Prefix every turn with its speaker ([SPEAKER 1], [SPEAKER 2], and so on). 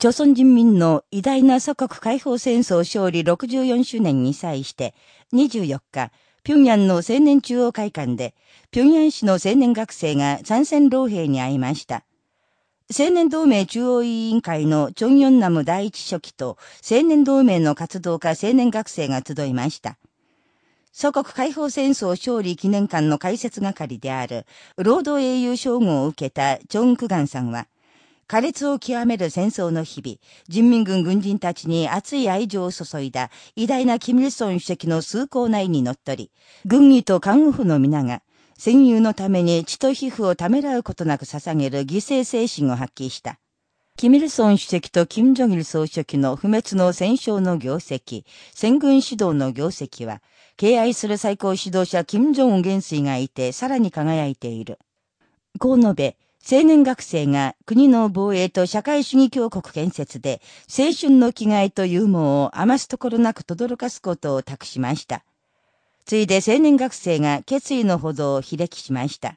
[SPEAKER 1] 朝鮮人民の偉大な祖国解放戦争勝利64周年に際して、24日、平壌の青年中央会館で、平壌市の青年学生が参戦老兵に会いました。青年同盟中央委員会のチョンヨンナム第一書記と青年同盟の活動家青年学生が集いました。祖国解放戦争勝利記念館の開設係である、労働英雄称号を受けたチョン・クガンさんは、苛烈を極める戦争の日々、人民軍軍人たちに熱い愛情を注いだ偉大なキム・イルソン主席の崇高内に乗っ取り、軍医と看護婦の皆が、戦友のために血と皮膚をためらうことなく捧げる犠牲精神を発揮した。キミルソン主席とキム・ジョギル総書記の不滅の戦勝の業績、戦軍指導の業績は、敬愛する最高指導者キム・ジョン元帥がいてさらに輝いている。こう述べ、青年学生が国の防衛と社会主義強国建設で青春の着替えと勇猛を余すところなく轟かすことを託しました。ついで青年学生が決意のほどを悲劇しました。